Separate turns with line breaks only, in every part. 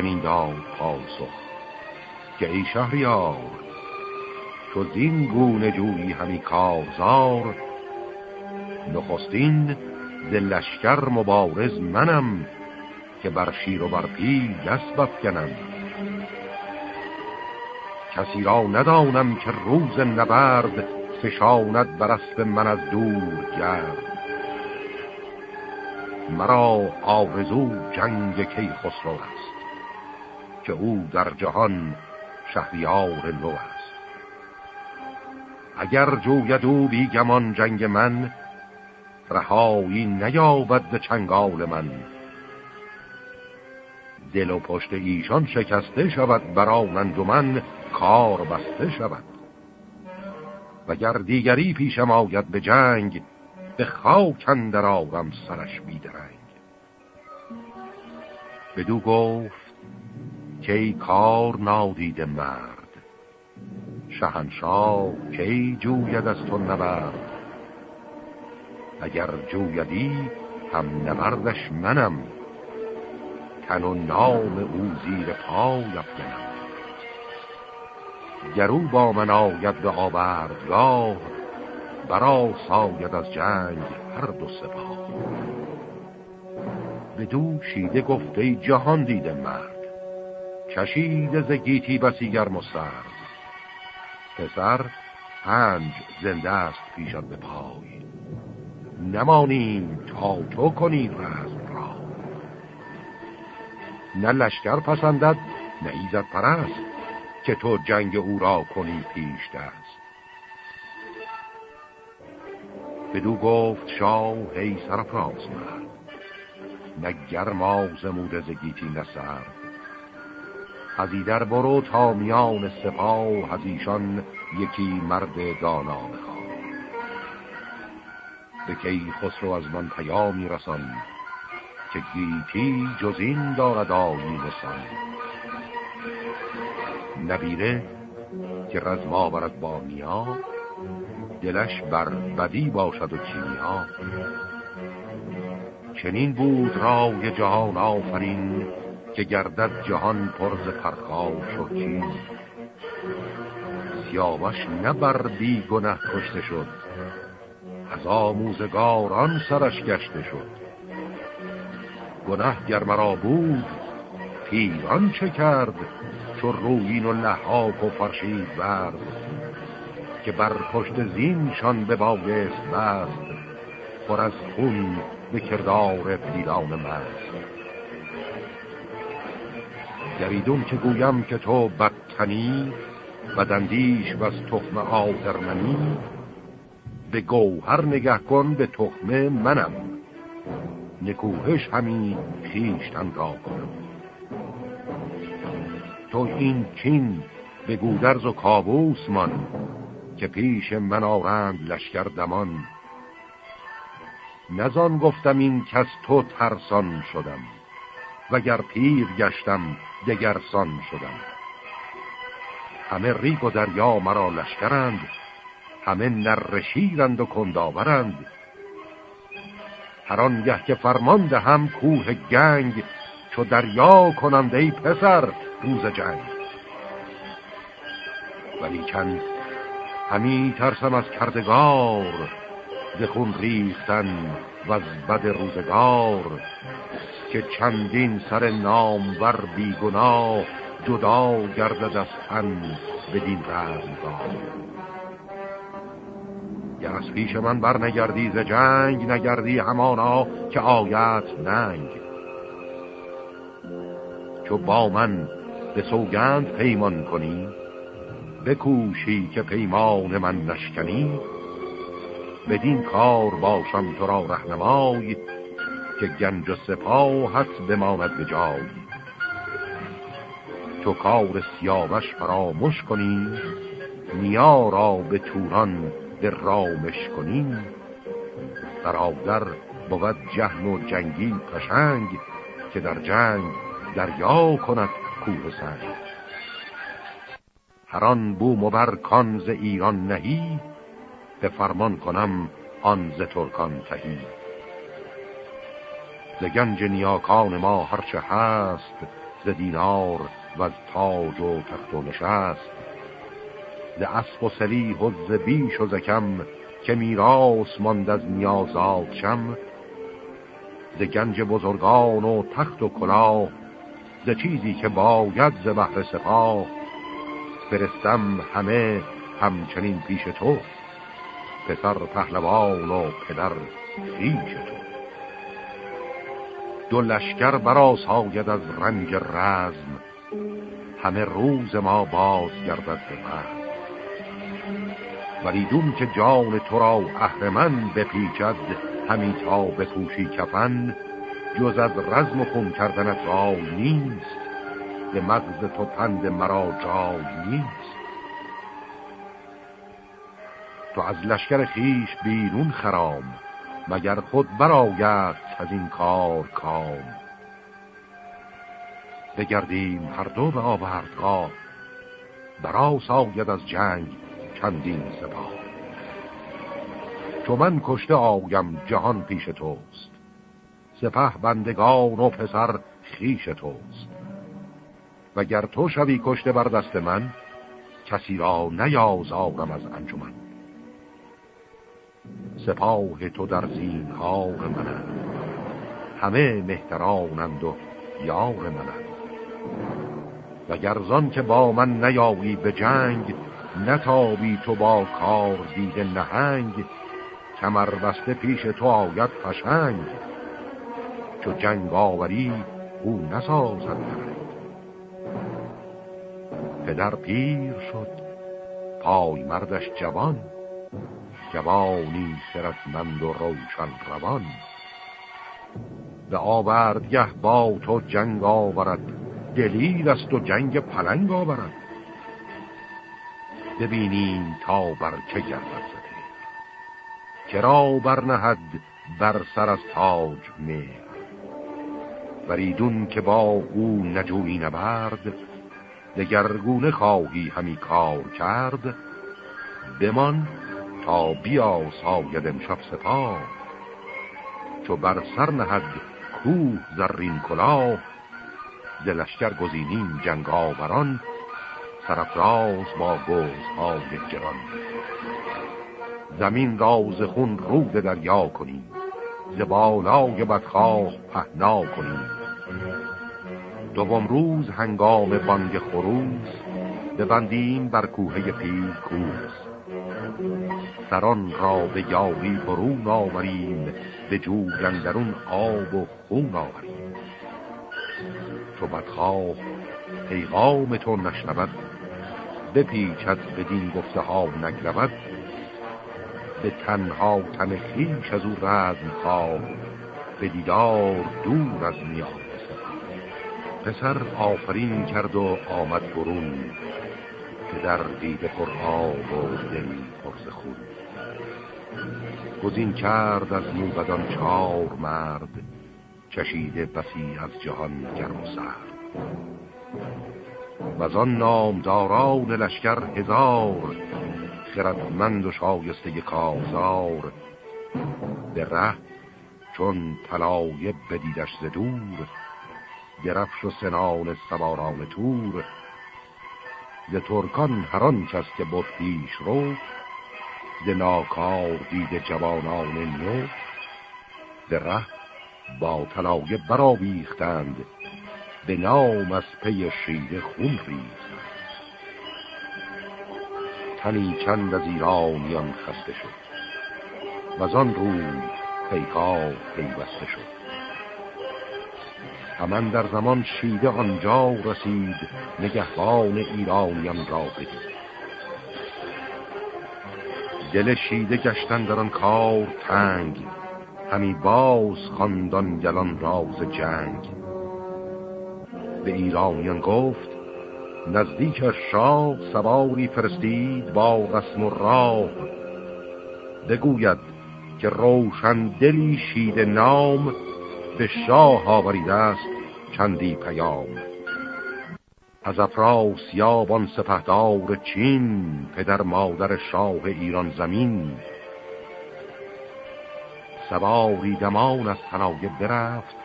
چنین داد پاسخ که ای شهریار تو زین گونه جویی همی کارزار نخستین ز لشکر مبارز منم که بر شیر و بر پیل دست بفکنم. کسی را ندانم که روز نبرد فشاند بر اسب من از دور گرد. مرا آرزو جنگ کی خسرو است. که او در جهان شهریار نو است. اگر جوید او بیگمان جنگ من رهایی نیابد به چنگال من. دل و پشت ایشان شکسته شود برانند و من کار بسته شود. وگر دیگری پیشم آید به جنگ به خاک اندر آرم سرش بیدرنگ. بدو گفت که ای کار نادید مرد؟ شهنشاه کی جوید از تو نبرد؟ اگر جویدی هم نبردش منم. تن و نام او زیر پای افکنم گرو با من آید به آوردگاه برا ساید از جنگ هر دو سپاه. به دو شیده گفته جهان دیده مرد. کشیده ز گیتی بسی گرم و سرد. پسر پنج زنده است پیشت به پای. نمانیم تا تو کنی رزم را. نه لشکر پسندد نه ایزد پرست که تو جنگ او را کنی پیش دست. بدو گفت شاه هی سرفراز مرد نه گرما زموده زگیتی نسر هزی در برو تا میان سپاه از ایشان یکی مرد دانا بخواه. به کی خسرو از من پیامی رسان که گیتی جز این دارد آیی نسان نبیره که رزما برد با نیا دلش بر بدی باشد و کیمیا. چنین بود رای جهان آفرین که گردد جهان پرز پرخاش و چین سیاوش بر بی گنه کشته شد. از آموزگاران سرش گشته شد. گنه گر مرا بود پیران چه کرد؟ چو روین و لحاک و فرشید برد. که بر پشت زینشان به بایست بست پر از خون به کردار پیران مست. گریدون که گویم که تو بدتنی بدندیش و از تخم آدرمنی به گوهر نگه کن به تخم منم. نکوهش همی خیشتن را کنم. تو این چین به گودرز و کابوس من که پیش من آرند لشکر دمان. نزان گفتم این کس تو ترسان شدم. وگر پیر گشتم دگرسان شدم. همه ریگ و دریا مرا لشکرند همه نرشیرند و کنداورند. هر آنگه که فرمان هم کوه گنگ چو دریا کنند ای پسر روز جنگ. ولی چند همی ترسم از کردگار دخون ریختن و از بد روزگار که چندین سر نامور بیگناه جدا گردد از تن بدین رزمگاه گر از پیش من بر نگردی ز جنگ نگردی همانا که آیت ننگ. چو با من به سوگند پیمان کنی بکوشی که پیمان من نشکنی. بدین کار باشم تو را رهنمای که گنج و سپاهت بماند به جای. تو کار سیاوش فراموش کنی نیا را به توران به رامش کنی. در آدر بود جهن و جنگی پشنگ که در جنگ دریا کند کوه سنگ. هران بوم و بر کانز ایران نهی به فرمان کنم آن ز ترکان تهی. ز گنج نیاکان ما هرچه هست ز دینار و از تاج و تخت و نشست. ز اسب و سلیح و ز بیش و زکم که میراس ماند از نیازات شم. ز گنج بزرگان و تخت و کلاه ز چیزی که باید ز بحر سپاه. فرستم همه همچنین پیش تو. پسر پهلوان و پدر خیش تو دو لشکر برا ساید از رنگ رزم. همه روز ما باز گردد به ولی دون که جان تو را اهرمن بپیچد همی تا بپوشی کفن جز از رزم و خون کردنت را نیست. به مغز تو پند مرا جای نیست. تو از لشکر خیش بیرون خرام مگر خود برآید از این کار کام. بگردیم هر دو به آوردگاه برا ساید از جنگ چندین سپاه. چو من کشته آیم جهان پیش توست سپه بندگان و پسر خیش توست. وگر تو شوی کشته بر دست من کسی را نیازارم از انجمن. سپاه تو در زینهار منند همه مهترانند و یار منند وگر زان که با من نیایی به جنگ نتابی تو با کار دیده نهنگ کمر بسته پیش تو آید فشنگ. چو جنگ آوری او نسازد پدر پیر شد پای مردش جوان. جوانی خردمند و روشن روان. به آوردگه با تو جنگ آورد دلیر است و جنگ پلنگ آورد. ببینیم تا بر چه گردد زده. کرا برنهد بر سر از تاج مهر؟ وریدون که با او نجوی نبرد دگرگونه خواهی همی کار کرد. بمان تا بیا ساید امشب سپاه. چو بر سر نهد کوه زرین کلاه دلشکر گزینین جنگ آوران سرفراز با گوزهای جران زمین راز خون رود دریا کنیم ز بالای بدخواه پهنا کنیم. دوم روز هنگام بانگ خروز ببندیم بر کوه پیل کوز سران را به یاری برون آوریم به جوگندرون آب و خون آوریم. چو بدخواه پیغام تو نشنود بپیچد دین گفته ها نگرود به تنها تن خیش از او رزم خواه به دیدار دور از نیاز پسر آفرین کرد و آمد برون که در دیده پر آب و دل پرز خون. گزین کرد از موبدان چار مرد چشیده بسی از جهان گرم و سرد. و آن نامداران لشکر هزار خردمند و شایسته کازار به ره چون طلایه بدیدش ز دور گرفش و سنان سواران تور. ز ترکان هران کس که بود پیش رو ز ناکار دید جوانان نو به ره با طلایه برآویختند به نام از پی شیر خون ریخت. تنی چند از ایرانیان خسته شد و آن روی پیکار پیوسته شد. همان در زمان شیده آنجا رسید نگهبان ایرانیان را بدید. دل شیده گشتن در آن کار تنگ. همی باز خاندان گلان راز جنگ. به ایرانیان گفت نزدیک شاه سواری فرستید با رسم و راه. بگوید که روشن دلی شید نام به شاه آورید است چندی پیام. از افراسیاب سپهدار چین پدر مادر شاه ایران زمین. سواری دمان از تنایه برفت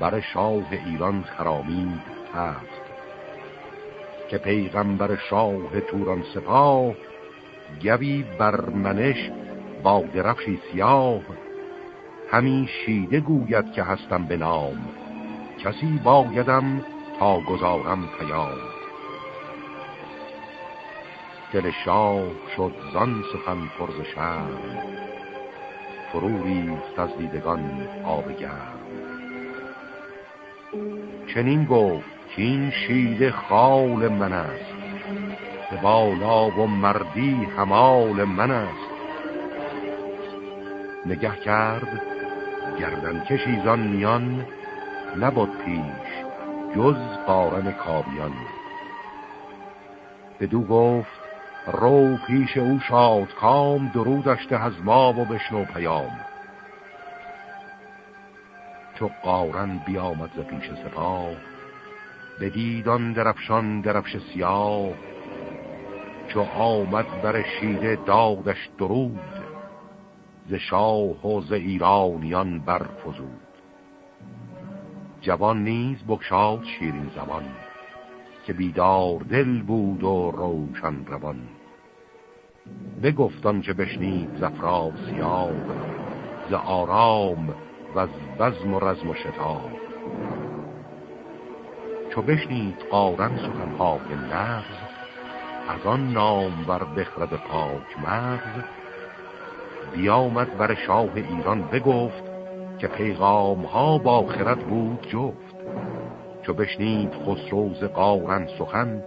بر شاه ایران خرامید تفت. که پیغمبر شاه توران سپاه گوی برمنش با درفشی سیاه. همی شیده گوید که هستم به نام کسی بایدم گذارم پیام. دل شاه شد زان سخن پرز شهر فرو ریخت از دیدگان آب گرم. چنین گفت که این شیده خال من است به بالا و مردی همال من است. نگه کرد گردن کشیزان میان نبود پیش جز قارن کابیان بدو گفت رو پیش او شاد کام درودشته از ما و بشنو پیام. چو قارن بیامد ز پیش سپاه بدیدان درفشان درفش سیاه. چو آمد بر شیره دادش درود ز شاه و ز ایرانیان برفزود. جوان نیز بکشاد شیرین زمان که بیدار دل بود و روشن روان. بگفتان چه بشنید زفراب سیاب ز آرام و از بزم و رزم و شتاب. چو بشنید قارن سخنهای نغز از آن نام بر بخرد پاک مغز بیامد بر شاه ایران بگفت که پیغام ها با خرد بود جفت. چو بشنید خسروز قارن سخن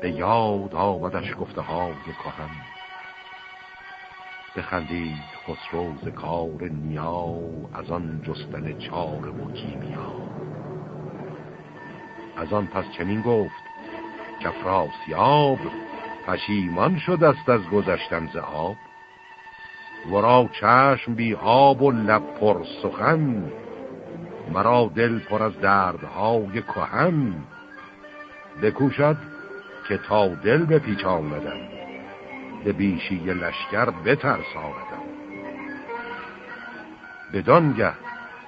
به یاد آمدش گفته های کهن. بخندید خسروز کار نیا از آن جستن چار و کیمیا. از آن پس چنین گفت کفراسیاب پشیمان شد است از گذشتن ز آب. ورا چشم بی آب و لب پر سخن. مرا دل پر از دردهای کهن. بکوشد که تا دل به آمدم به بیشی لشکر بترساندم. بدانگه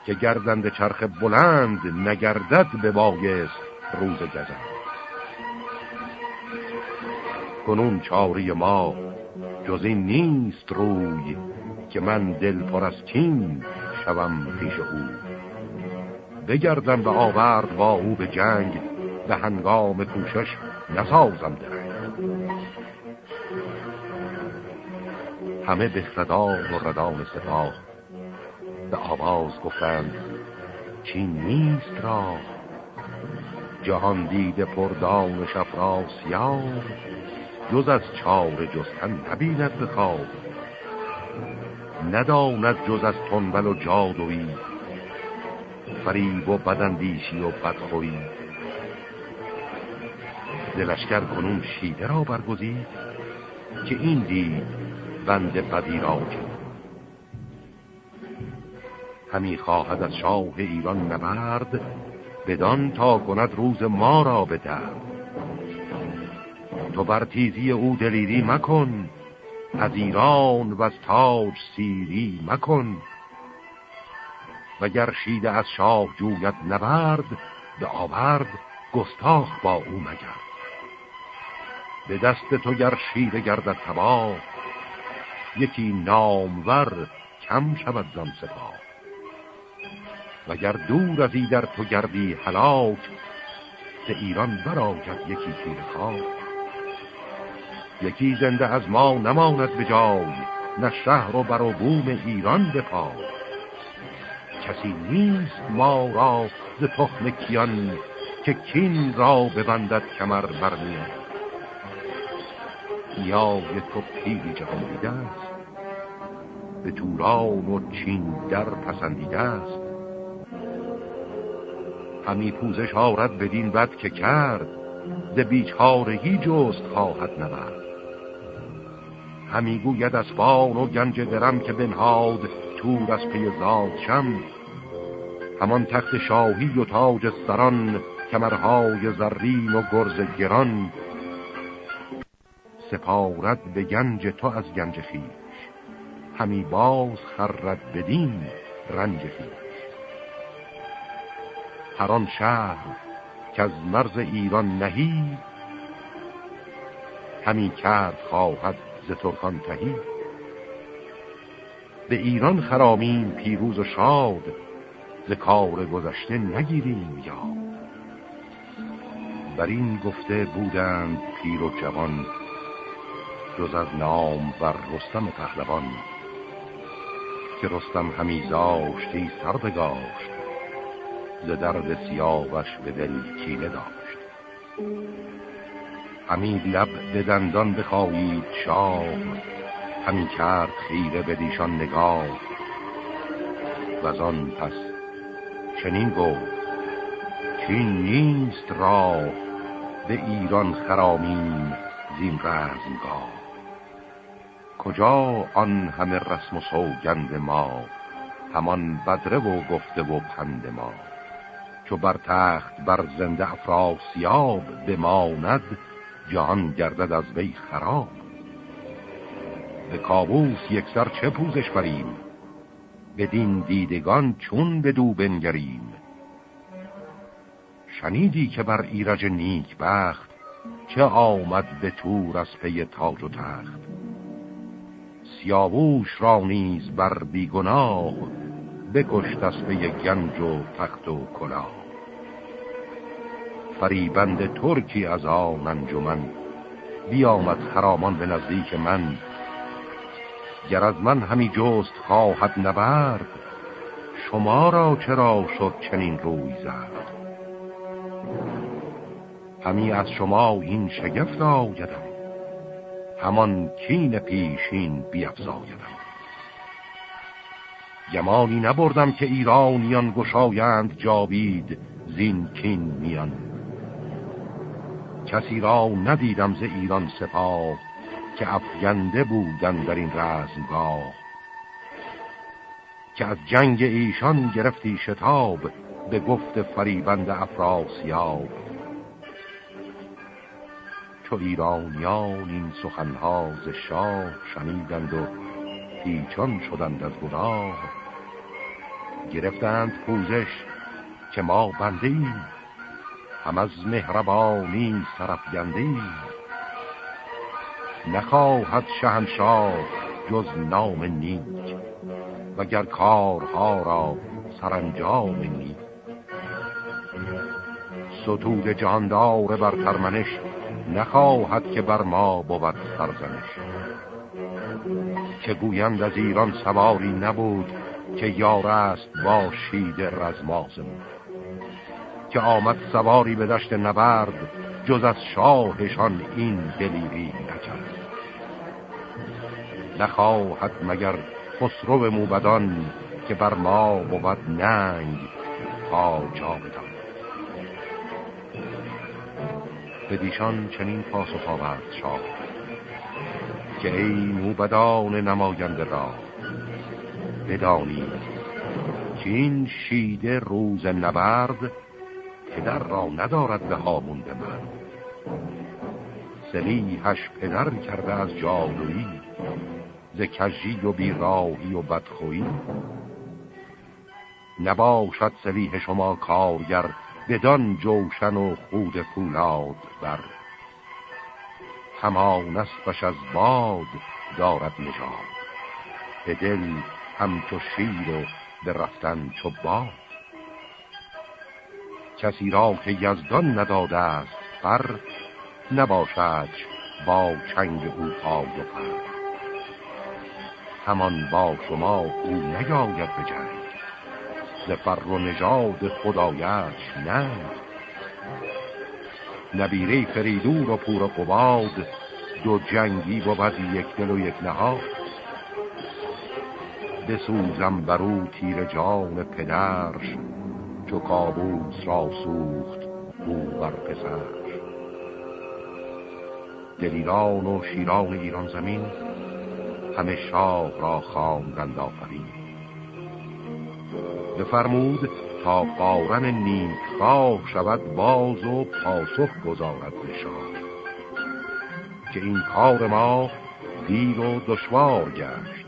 که گردند چرخ بلند نگردد به بایست روز گزند کنون چاری ما جز این نیست روی که من دل پر از کین شوم پیش او. بگردم به آورد با او به جنگ به هنگام کوشش نسازم درنگ. همه بخردان و ردان سپاه به آواز گفتند چین نیست را. جهان دیده پردان افراسیاب جز از چار جستن نبیند به خواب. نداند جز از تنبل و جادویی فریب و بدندیشی و بدخویی دلشگر کنون شیده را برگزید که این دید بند بدی را همی خواهد از شاه ایران نبرد بدان تا کند روز ما را به درد. تو بر تیزی او دلیری مکن. از ایران و از تاج سیری مکن. وگر شیده از شاه جویت نبرد به آورد گستاخ با او مگرد به دست تو گر شیده گردد تباه یکی نامور کم شود زن سپاه. وگر دور از در تو گردی حلاک ز ایران براید یکی تیر خاک یکی زنده از ما نماند به جای نه شهر و بر و بوم ایران بپای. کسی نیست ما را ز تخم کیان که کین را ببندد کمر برمیان یا تو پیری جهان دیده است به توران و چین در پسندیده است. همی پوزش آرد بدین بد که کرد ز بیچارگی جست خواهد نبرد. همی گوید اسبان و گنج درم که بنهاد تور از پی زاد شم. همان تخت شاهی و تاج سران کمرهای زرین و گرز گران. سپارد به گنج تو از گنج خیش همی باز خرد بدین رنج خیش هر آن شهر که از مرز ایران نهی همین کرد خواهد ز ترکان تهی. به ایران خرامیم پیروز و شاد ز کار گذشته نگیریم یاد. بر این گفته بودند پیر و جوان جز از نام بر رستم پهلوان که رستم همی زاشتی سر بگاشت ز درد سیاوش به دل کینه داشت. همی لب به دندان بخواهید شاه همی کرد خیره به دیشان نگاه. و آن پس چنین گفت چین نیست راه به ایران خرامیم زین رزمگاه. کجا آن همه رسم و سوگند ما همان بدره و گفته و پند ما. چو بر تخت بر زنده افراسیاب بماند جهان گردد از وی خراب. به کابوس یکسر چه پوزش بریم؟ بدین دیدگان چون به دو بنگریم؟ شنیدی که بر ایرج نیک بخت چه آمد به تور از پی تاج و تخت؟ سیاووش را نیز بر بیگناه بکشت از پی گنج و تخت و کلاه. فریبند ترکی از آن انجمن. بیامد خرامان به نزدیک من. گر از من همی جست خواهد نبرد شما را چرا شد چنین روی زد؟ همی از شما این شگفت آیدم همان کین پیشین بیافزایدم گمانی نبردم که ایرانیان گشایند جاوید زین کین میان. کسی را ندیدم ز ایران سپاه که افگنده بودن در این رزمگاه. که از جنگ ایشان گرفتی شتاب به گفت فریبند افراسیاب. چو ایرانیان این سخنها ز شاه شنیدند و پیچان شدند از گناه گرفتند پوزش که ما بنده ایم. هم از مهربانی سرفگنده ایم نخواهد شهنشاه جز نام نیک وگر کارها را سرانجام نیک. ستود جهاندار بر ترمنش نخواهد که بر ما بود سرزنش. که گویند از ایران سواری نبود که یار است با شید رزمازمون که آمد سواری به دشت نبرد جز از شاهشان این دلیری نکرد. نخواهد مگر خسرو موبدان که بر ما بود ننگ پا جا بدان. به دیشان چنین پاسخ آورد شاه که ای موبدان نماینده را بدانید که این شیده روز نبرد پدر را ندارد به هامونده من. سلیحش پدر کرده از جادویی ز کجی و بیراهی و بدخویی. نباشد سلیح شما کارگر بدان جوشن و خود فولاد بر. همان اسبش از باد دارد نجات به دل همچو شیر و به رفتن چو باد. کسی را که یزدان نداده است بر نباشد با چنگ او پای و پر. همان با شما او نگاید به جنگ. ز فر و نژاد خدایش نه. نبیره فریدور و پور و قباد دو جنگی بود یک دل و یک نهاد. بسوزم برو تیر جان پدرش چو کابوس را سوخت او بر پسرش دلیران و شیران ایران زمین همه شاه را خواندند آفرین. بفرمود تا قارن نیکخواه شود باز و پاسخ گذارد به که این کار ما دیر و دشوار گشت.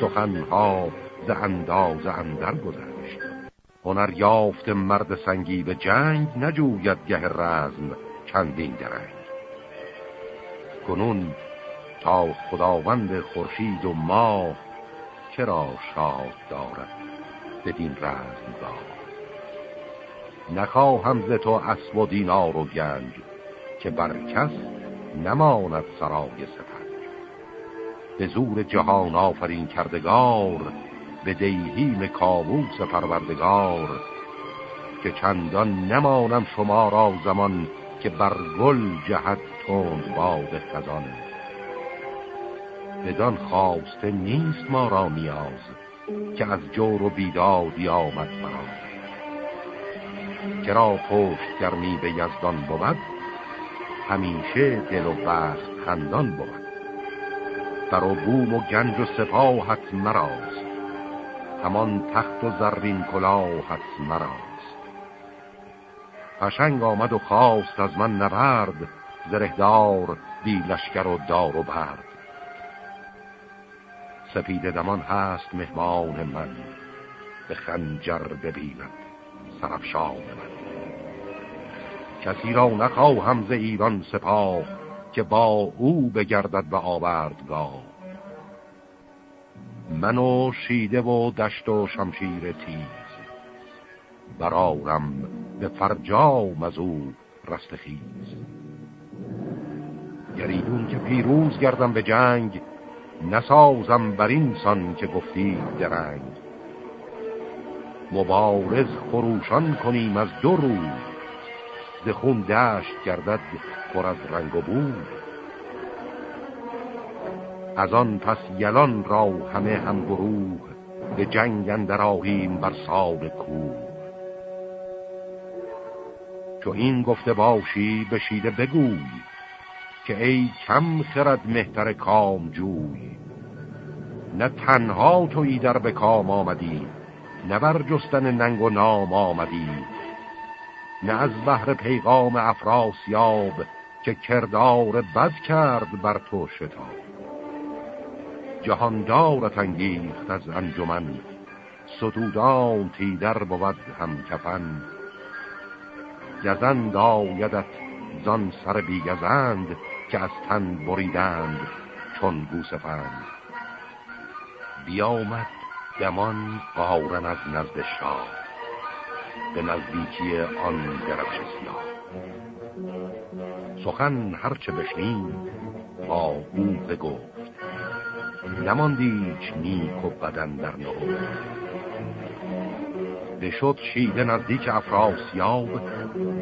سخنها ز انداز اندر گذشت. هنر یافت مرد سنگی به جنگ نجوید گه رزم چندین درنگ. کنون تا خداوند خورشید و ماه چرا شاد دارد بدین رزم دار نخواهم ز تو اسب و دینار و گنج که بر کس نماند سرای سپنج. به زور جهان آفرین کردگار به دیهیم کابوس پروردگار که چندان نمانم شما را زمان که بر گل جهت تند باد خزان. بدان خواسته نیست ما را نیاز که از جور و بیدادی آمد فراز کرا پشت گرمی به یزدان بود همیشه دل و بست خندان بود. در و بوم و گنج و سپاهت مراست. همان تخت و زرین کلاهت مراست. پشنگ آمد و خواست از من نبرد زرهدار بی لشکر و دار و برد. سپید دمان هست مهمان من به خنجر ببیند سرفشان من. کسی را نخواهم ز ایران سپاه که با او بگردد به آوردگاه. منو شیده و دشت و شمشیر تیز. برارم به فرجام از او رستخیز گریدون که پیروز گردم به جنگ نسازم بر این سان که گفتی درنگ. مبارز خروشان کنیم از دو روز ز خون دشت گردد پر از رنگ و بود از آن پس یلان را همه هم گروه به جنگ اندر آهیم بر سال کوه. چو این گفته باشی بشیده بگوی که ای کم خرد مهتر کام جوی. نه تنها توی در به کام آمدی نه بر جستن ننگ و نام آمدی. نه از بحر پیغام افراسیاب که کردار بد کرد بر تو شتاب. جهاندارت انگیخت از انجمن. ستودان تیدر بود هم کفن گزند آیدت زان سر بیگزند که از تن بریدند چون گوسفند بیامد دمان قارن از نزد شاه. به نزدیکی آن درفش سیاه. سخن هرچه بشنید با او بگفت نماندیچ نیک و بدن در نهفت بشد شیده نزدیک افراسیاب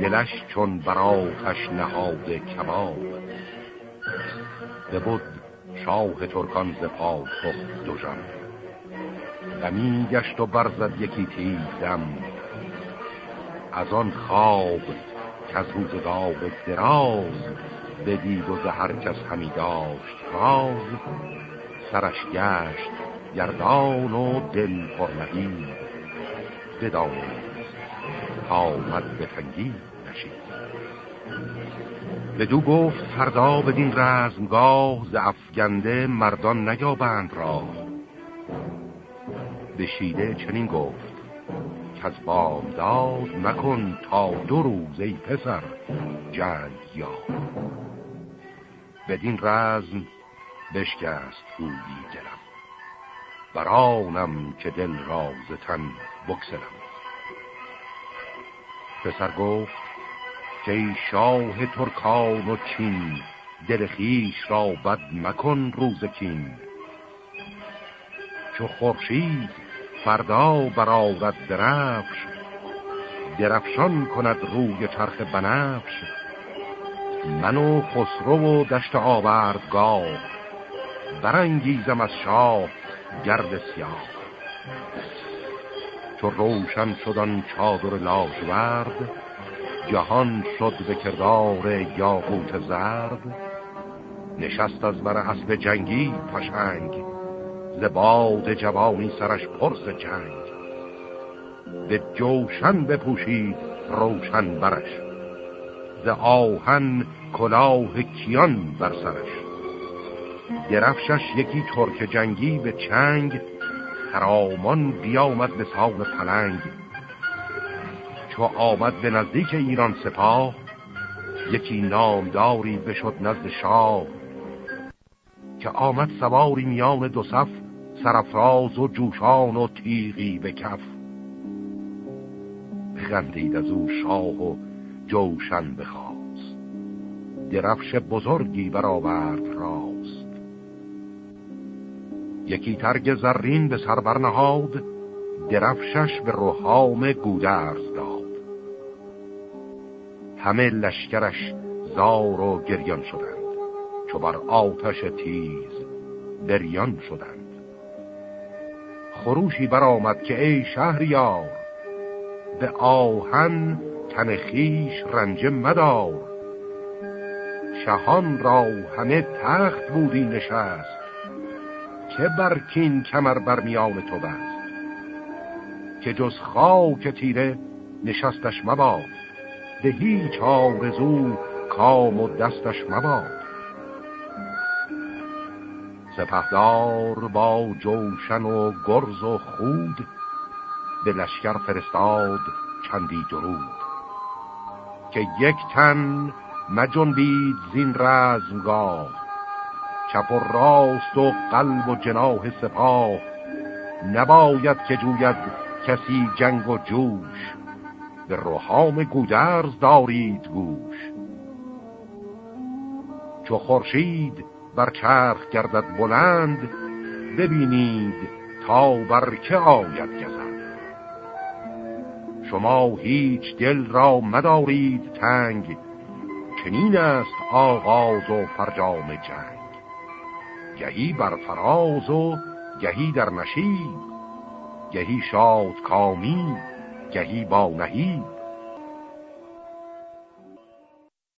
دلش چون براتش نهاد کباب. بود شاه ترکان ز پاسخ دو جان غمی گشت و برزد یکی تیز دم. از آن خواب که از روزگار دراز بدید و هر کس همی داشت راز. سرش گشت گردان و دل پرنهید بدانست آمد به تنگی نشید بدو گفت فردا بدین رزمگاه ز افگنده مردان نیابند را بشیده چنین گفت که از بامداد مکن تا دو روز ای پسر جنگ یا بدین رزم بشکست گویی دلم. برانم که دل راز تن بکسلم پسر گفت که شاه ترکان و چین دل خیش را بد مکن روز کین. چو خورشید فردا برآورد درفش درفشان کند روی چرخ بنفش. من و خسرو و دشت آوردگاه برانگیزم از شاه گرد سیاه. چو روشن شدن چادر لاجورد جهان شد به کردار یاقوت زرد. نشست از بر اسب جنگی پشنگ ز باد جوانی سرش پرس جنگ. به جوشن بپوشید روشن برش ز آهن کلاه کیان بر سرش. درفشش یکی ترک جنگی به چنگ خرامان بیامد به سال پلنگ. چو آمد به نزدیک ایران سپاه یکی نامداری بشد نزد شاه. که آمد سواری میان دو صف سرفراز و جوشان و تیغی به کف. بخندید از او شاه و جوشن بخواست. درفش بزرگی برآورد راست یکی ترگ زرین به سر برنهاد درفشش به روحام گودرز داد. همه لشکرش زار و گریان شدند چو بر آتش تیز بریان شدند. خروشی برآمد که ای شهریار به آهن تن خیش رنج مدار. شهان را همه تخت بودی نشست که برکین کمر بر میان تو بست. که جز خاک تیره نشستش مباد. به هیچ آرزو کام و دستش مباد. سپهدار با جوشن و گرز و خود به لشکر فرستاد چندی درود. که یک تن مجنبید زین رزمگاه. چپ و راست و قلب و جناه سپاه. نباید که جوید کسی جنگ و جوش. به روحام گودرز دارید گوش. چو خورشید بر چرخ گردد بلند ببینید تا بر که آید گزند. شما هیچ دل را مدارید تنگ چنین است آغاز و فرجام جنگ. گهی بر فراز و گهی در نشید گهی شاد کامی گهی با نهید